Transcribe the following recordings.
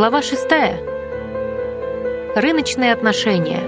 Глава шестая. Рыночные отношения.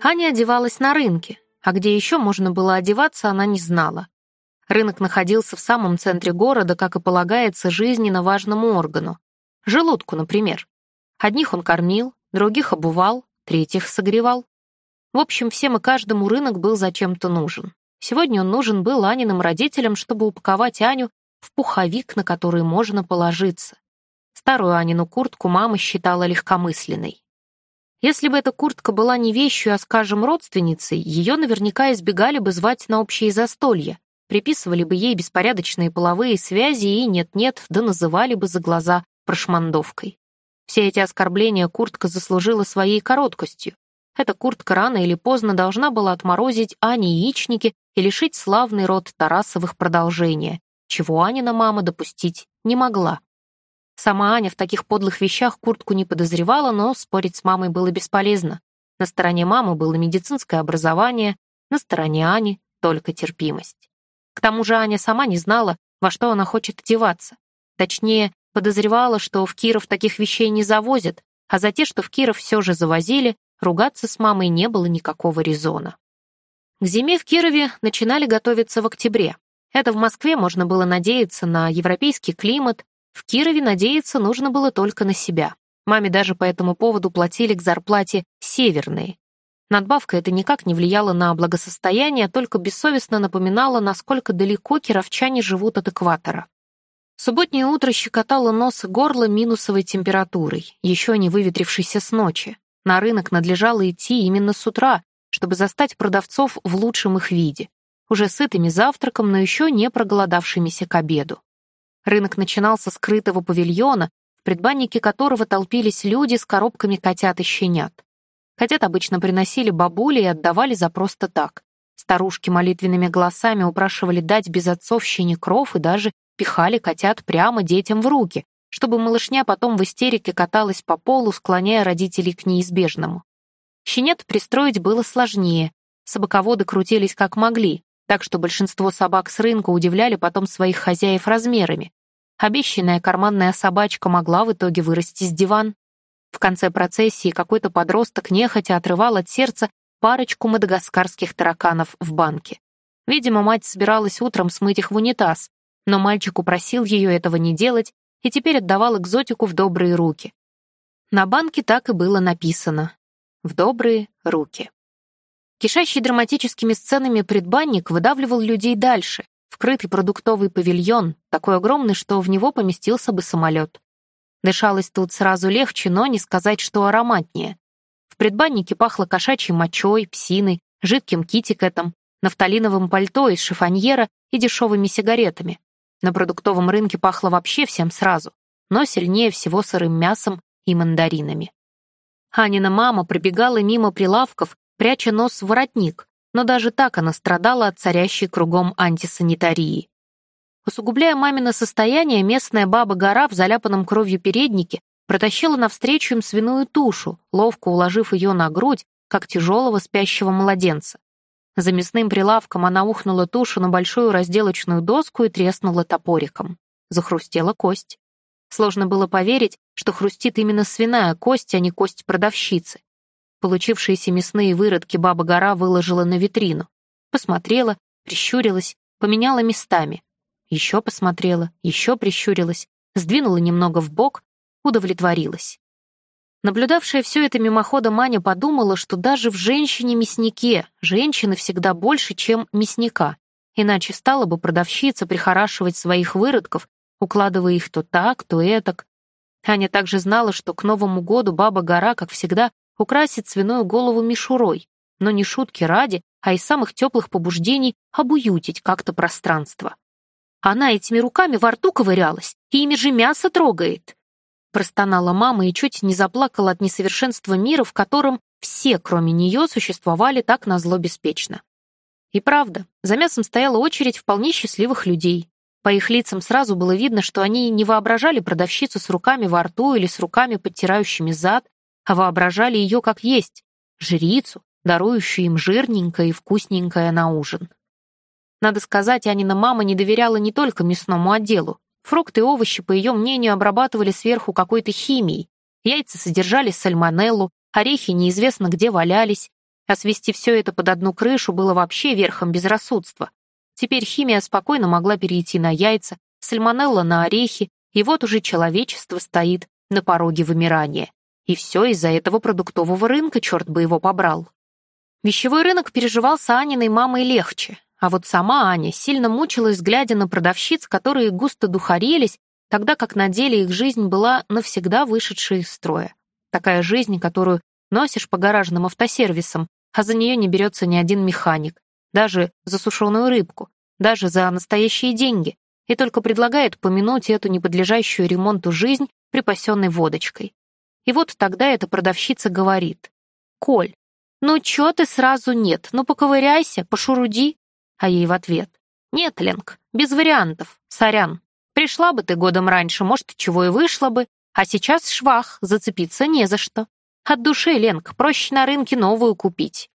Аня одевалась на рынке, а где еще можно было одеваться, она не знала. Рынок находился в самом центре города, как и полагается жизненно важному органу. Желудку, например. Одних он кормил, других обувал, третьих согревал. В общем, всем и каждому рынок был зачем-то нужен. Сегодня он нужен был Аниным родителям, чтобы упаковать Аню в пуховик, на который можно положиться. Старую Анину куртку мама считала легкомысленной. Если бы эта куртка была не вещью, а, скажем, родственницей, ее наверняка избегали бы звать на общие застолья, приписывали бы ей беспорядочные половые связи и нет-нет, да называли бы за глаза прошмандовкой. Все эти оскорбления куртка заслужила своей короткостью. Эта куртка рано или поздно должна была отморозить Ане яичники и лишить славный род Тарасовых продолжения, чего Анина мама допустить не могла. Сама Аня в таких подлых вещах куртку не подозревала, но спорить с мамой было бесполезно. На стороне мамы было медицинское образование, на стороне Ани — только терпимость. К тому же Аня сама не знала, во что она хочет одеваться. Точнее, подозревала, что в Киров таких вещей не завозят, а за те, что в Киров все же завозили, ругаться с мамой не было никакого резона. К зиме в Кирове начинали готовиться в октябре. Это в Москве можно было надеяться на европейский климат, в Кирове надеяться нужно было только на себя. Маме даже по этому поводу платили к зарплате «северные». Надбавка это никак не влияла на благосостояние, а только бессовестно напоминала, насколько далеко кировчане живут от экватора. Субботнее утро щекотало нос и горло минусовой температурой, еще не выветрившейся с ночи. На рынок надлежало идти именно с утра, чтобы застать продавцов в лучшем их виде уже сытыми завтраком, но еще не проголодавшимися к обеду. Рынок начинался с скрытого павильона, в предбаннике которого толпились люди с коробками котят и щенят. Котят обычно приносили бабули и отдавали за просто так. Старушки молитвенными голосами упрашивали дать безотцовщине кров и даже пихали котят прямо детям в руки, чтобы малышня потом в истерике каталась по полу, склоняя родителей к неизбежному. Щенят пристроить было сложнее, собаководы крутились как могли, так что большинство собак с рынка удивляли потом своих хозяев размерами. Обещанная карманная собачка могла в итоге вырасти с диван. В конце процессии какой-то подросток нехотя отрывал от сердца парочку мадагаскарских тараканов в банке. Видимо, мать собиралась утром смыть их в унитаз, но мальчик упросил ее этого не делать и теперь отдавал экзотику в добрые руки. На банке так и было написано «В добрые руки». Кишащий драматическими сценами предбанник выдавливал людей дальше, в крытый продуктовый павильон, такой огромный, что в него поместился бы самолет. Дышалось тут сразу легче, но не сказать, что ароматнее. В предбаннике пахло кошачьей мочой, псиной, жидким китикетом, нафталиновым пальто из шифоньера и дешевыми сигаретами. На продуктовом рынке пахло вообще всем сразу, но сильнее всего сырым мясом и мандаринами. Анина мама пробегала мимо прилавков пряча нос в воротник, но даже так она страдала от царящей кругом антисанитарии. Усугубляя мамино состояние, местная баба-гора в заляпанном кровью переднике протащила навстречу им свиную тушу, ловко уложив ее на грудь, как тяжелого спящего младенца. За мясным прилавком она ухнула тушу на большую разделочную доску и треснула топориком. Захрустела кость. Сложно было поверить, что хрустит именно свиная кость, а не кость продавщицы. Получившиеся мясные выродки баба-гора выложила на витрину. Посмотрела, прищурилась, поменяла местами. Еще посмотрела, еще прищурилась, сдвинула немного в бок, удовлетворилась. Наблюдавшая все это мимоходом Маня подумала, что даже в женщине-мяснике женщины всегда больше, чем мясника, иначе стала бы продавщица прихорашивать своих выродков, укладывая их то так, то этак. Аня также знала, что к Новому году баба-гора, как всегда, украсить свиную голову мишурой, но не шутки ради, а из самых теплых побуждений обуютить как-то пространство. Она этими руками во рту ковырялась, и ими же мясо трогает. Простонала мама и чуть не заплакала от несовершенства мира, в котором все, кроме нее, существовали так назло беспечно. И правда, за мясом стояла очередь вполне счастливых людей. По их лицам сразу было видно, что они не воображали продавщицу с руками во рту или с руками, подтирающими зад, а воображали ее как есть, жрицу, дарующую им жирненькое и вкусненькое на ужин. Надо сказать, Анина мама не доверяла не только мясному отделу. Фрукты и овощи, по ее мнению, обрабатывали сверху какой-то химией. Яйца содержали сальмонеллу, орехи неизвестно где валялись. А свести все это под одну крышу было вообще верхом безрассудства. Теперь химия спокойно могла перейти на яйца, сальмонелла на орехи, и вот уже человечество стоит на пороге вымирания. И все из-за этого продуктового рынка, черт бы его побрал. Вещевой рынок переживал с Аниной мамой легче, а вот сама Аня сильно мучилась, глядя на продавщиц, которые густо духарелись, тогда как на деле их жизнь была навсегда вышедшей из строя. Такая жизнь, которую носишь по гаражным автосервисам, а за нее не берется ни один механик, даже за сушеную рыбку, даже за настоящие деньги, и только предлагает помянуть эту неподлежащую ремонту жизнь припасенной водочкой. И вот тогда эта продавщица говорит, «Коль, ну чё ты сразу нет? Ну поковыряйся, пошуруди». А ей в ответ, «Нет, Ленк, без вариантов, сорян. Пришла бы ты годом раньше, может, чего и вышло бы, а сейчас швах, зацепиться не за что. От души, Ленк, проще на рынке новую купить».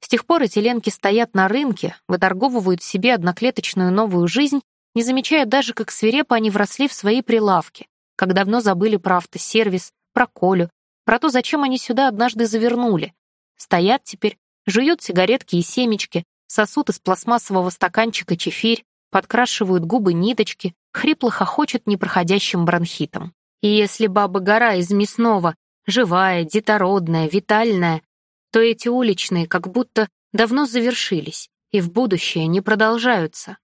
С тех пор эти Ленки стоят на рынке, выторговывают себе одноклеточную новую жизнь, не замечая даже, как свирепо они вросли в свои прилавки, как давно забыли про автосервис, про Колю, про то, зачем они сюда однажды завернули. Стоят теперь, жуют сигаретки и семечки, сосут из пластмассового стаканчика чефирь, подкрашивают губы ниточки, хрипло хохочет непроходящим бронхитом. И если баба-гора из мясного, живая, детородная, витальная, то эти уличные как будто давно завершились и в будущее не продолжаются.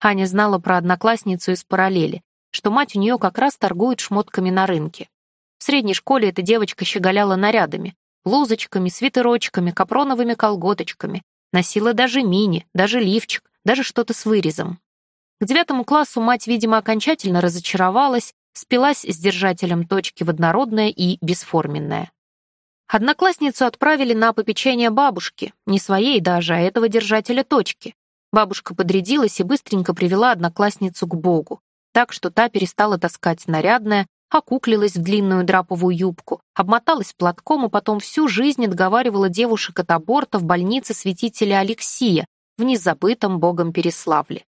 Аня знала про одноклассницу из параллели, что мать у нее как раз торгует шмотками на рынке. В средней школе эта девочка щеголяла нарядами, блузочками, свитерочками, капроновыми колготочками, носила даже мини, даже лифчик, даже что-то с вырезом. К девятому классу мать, видимо, окончательно разочаровалась, спилась с держателем точки в однородное и бесформенное. Одноклассницу отправили на попечение бабушки, не своей даже, а этого держателя точки. Бабушка подрядилась и быстренько привела одноклассницу к Богу, так что та перестала таскать нарядное, окуклилась в длинную драповую юбку, обмоталась платком и потом всю жизнь отговаривала девушек от аборта в больнице святителя Алексия в незабытом богом Переславле.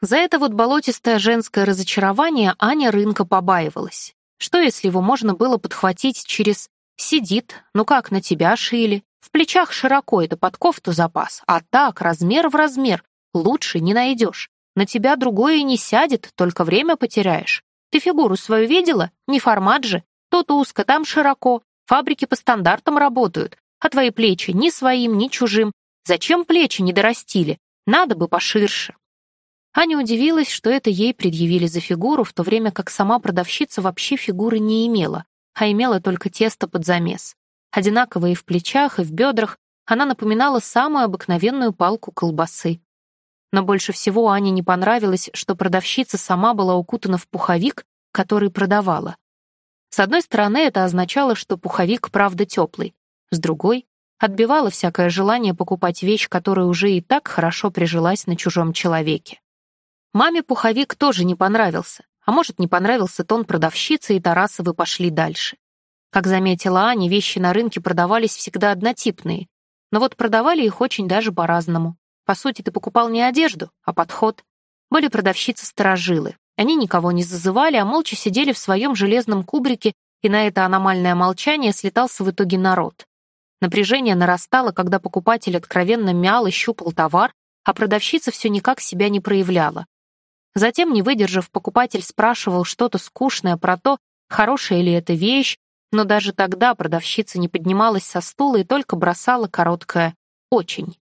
За это вот болотистое женское разочарование Аня рынка побаивалась. Что, если его можно было подхватить через «сидит, ну как на тебя шили», в плечах широко это под кофту запас, а так, размер в размер, лучше не найдешь. На тебя другое не сядет, только время потеряешь. Ты фигуру свою видела? Не формат же. Тут узко, там широко. Фабрики по стандартам работают. А твои плечи ни своим, ни чужим. Зачем плечи не дорастили? Надо бы поширше. Аня удивилась, что это ей предъявили за фигуру, в то время как сама продавщица вообще фигуры не имела, а имела только тесто под замес. Одинаково и в плечах, и в бедрах, она напоминала самую обыкновенную палку колбасы. Но больше всего Ане не понравилось, что продавщица сама была укутана в пуховик, который продавала. С одной стороны, это означало, что пуховик правда теплый, с другой — отбивало всякое желание покупать вещь, которая уже и так хорошо прижилась на чужом человеке. Маме пуховик тоже не понравился, а может, не понравился тон продавщицы, и Тарасовы пошли дальше. Как заметила Аня, вещи на рынке продавались всегда однотипные, но вот продавали их очень даже по-разному. По сути, ты покупал не одежду, а подход. Были продавщицы-сторожилы. Они никого не зазывали, а молча сидели в своем железном кубрике, и на это аномальное молчание слетался в итоге народ. Напряжение нарастало, когда покупатель откровенно мял и щупал товар, а продавщица все никак себя не проявляла. Затем, не выдержав, покупатель спрашивал что-то скучное про то, хорошая ли это вещь, но даже тогда продавщица не поднималась со стула и только бросала короткое «очень».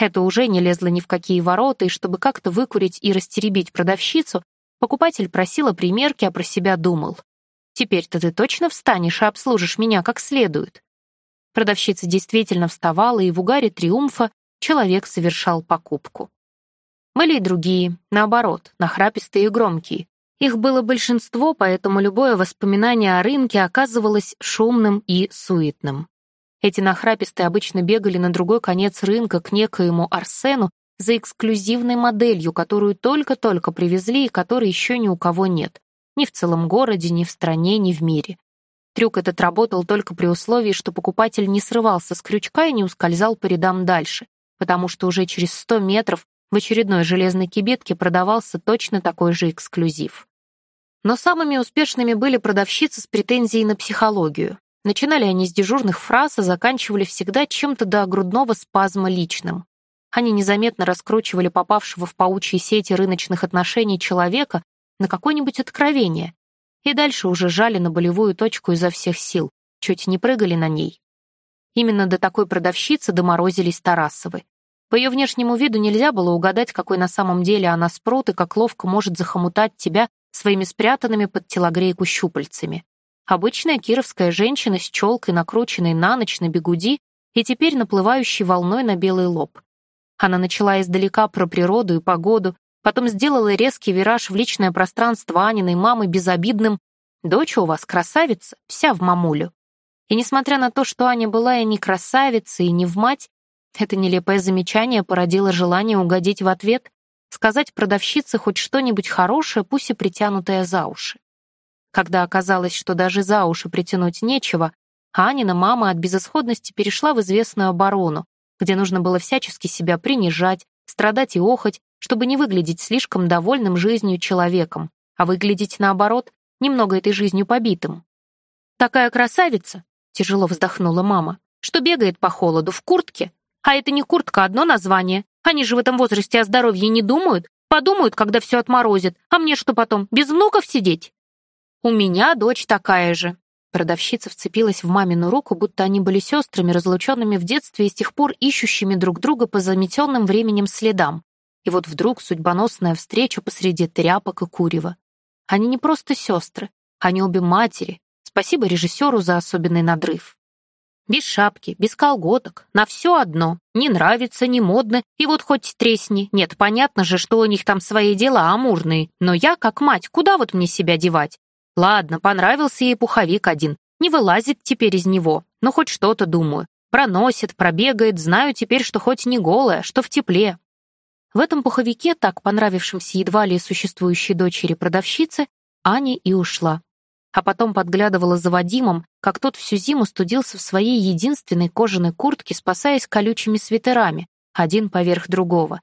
Это уже не лезло ни в какие ворота, и чтобы как-то выкурить и растеребить продавщицу, покупатель просил о примерке, а про себя думал. «Теперь-то ты точно встанешь и обслужишь меня как следует?» Продавщица действительно вставала, и в угаре триумфа человек совершал покупку. Были и другие, наоборот, нахрапистые и громкие. Их было большинство, поэтому любое воспоминание о рынке оказывалось шумным и суетным. Эти нахрапистые обычно бегали на другой конец рынка к некоему Арсену за эксклюзивной моделью, которую только-только привезли и которой еще ни у кого нет. Ни в целом городе, ни в стране, ни в мире. Трюк этот работал только при условии, что покупатель не срывался с крючка и не ускользал по рядам дальше, потому что уже через 100 метров в очередной железной кибетке продавался точно такой же эксклюзив. Но самыми успешными были продавщицы с претензией на психологию. Начинали они с дежурных фраз, а заканчивали всегда чем-то до грудного спазма личным. Они незаметно раскручивали попавшего в паучьи сети рыночных отношений человека на какое-нибудь откровение, и дальше уже жали на болевую точку изо всех сил, чуть не прыгали на ней. Именно до такой продавщицы доморозились Тарасовы. По ее внешнему виду нельзя было угадать, какой на самом деле она спрут и как ловко может захомутать тебя своими спрятанными под телогрейку щупальцами. Обычная кировская женщина с челкой, накрученной на ночь на бегуди и теперь наплывающей волной на белый лоб. Она начала издалека про природу и погоду, потом сделала резкий вираж в личное пространство Аниной мамы безобидным «Дочь у вас красавица, вся в мамулю». И несмотря на то, что Аня была и не красавица, и не в мать, это нелепое замечание породило желание угодить в ответ, сказать продавщице хоть что-нибудь хорошее, пусть и притянутое за уши. Когда оказалось, что даже за уши притянуть нечего, Анина мама от безысходности перешла в известную оборону, где нужно было всячески себя принижать, страдать и охоть, чтобы не выглядеть слишком довольным жизнью человеком, а выглядеть, наоборот, немного этой жизнью побитым. «Такая красавица!» — тяжело вздохнула мама, «что бегает по холоду в куртке. А это не куртка, одно название. Они же в этом возрасте о здоровье не думают, подумают, когда все отморозит. А мне что потом, без внуков сидеть?» «У меня дочь такая же», Продавщица вцепилась в мамину руку, будто они были сестрами, разлученными в детстве и с тех пор ищущими друг друга по заметенным временем следам. И вот вдруг судьбоносная встреча посреди тряпок и курева. Они не просто сестры, они обе матери. Спасибо режиссеру за особенный надрыв. Без шапки, без колготок, на все одно. Не нравится, не модно, и вот хоть тресни. Нет, понятно же, что у них там свои дела амурные. Но я, как мать, куда вот мне себя девать? Ладно, понравился ей пуховик один. Не вылазит теперь из него. Но хоть что-то, думаю. Проносит, пробегает, знаю теперь, что хоть не голая, что в тепле. В этом пуховике, так понравившемся едва ли существующей дочери продавщицы, Аня и ушла. А потом подглядывала за Вадимом, как тот всю зиму студился в своей единственной кожаной куртке, спасаясь колючими свитерами, один поверх другого.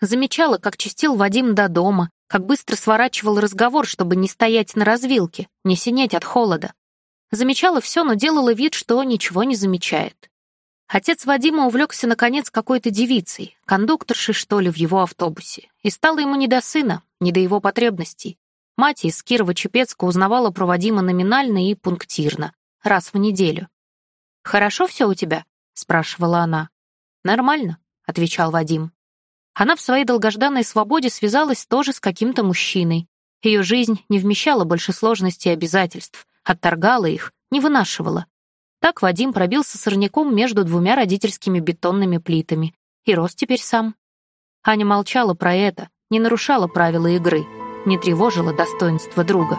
Замечала, как чистил Вадим до дома, как быстро сворачивал разговор, чтобы не стоять на развилке, не синеть от холода. Замечала все, но делала вид, что ничего не замечает. Отец Вадима увлекся, наконец, какой-то девицей, кондукторшей, что ли, в его автобусе, и стало ему не до сына, не до его потребностей. Мать из Кирова-Чепецка узнавала про Вадима номинально и пунктирно, раз в неделю. «Хорошо все у тебя?» — спрашивала она. «Нормально», — отвечал Вадим. Она в своей долгожданной свободе связалась тоже с каким-то мужчиной. Ее жизнь не вмещала больше сложностей и обязательств, отторгала их, не вынашивала. Так Вадим пробился сорняком между двумя родительскими бетонными плитами и рос теперь сам. Аня молчала про это, не нарушала правила игры, не тревожила достоинства друга.